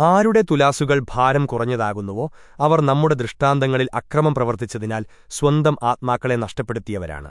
ആരുടെ തുലാസുകൾ ഭാരം കുറഞ്ഞതാകുന്നുവോ അവർ നമ്മുടെ ദൃഷ്ടാന്തങ്ങളിൽ അക്രമം പ്രവർത്തിച്ചതിനാൽ സ്വന്തം ആത്മാക്കളെ നഷ്ടപ്പെടുത്തിയവരാണ്.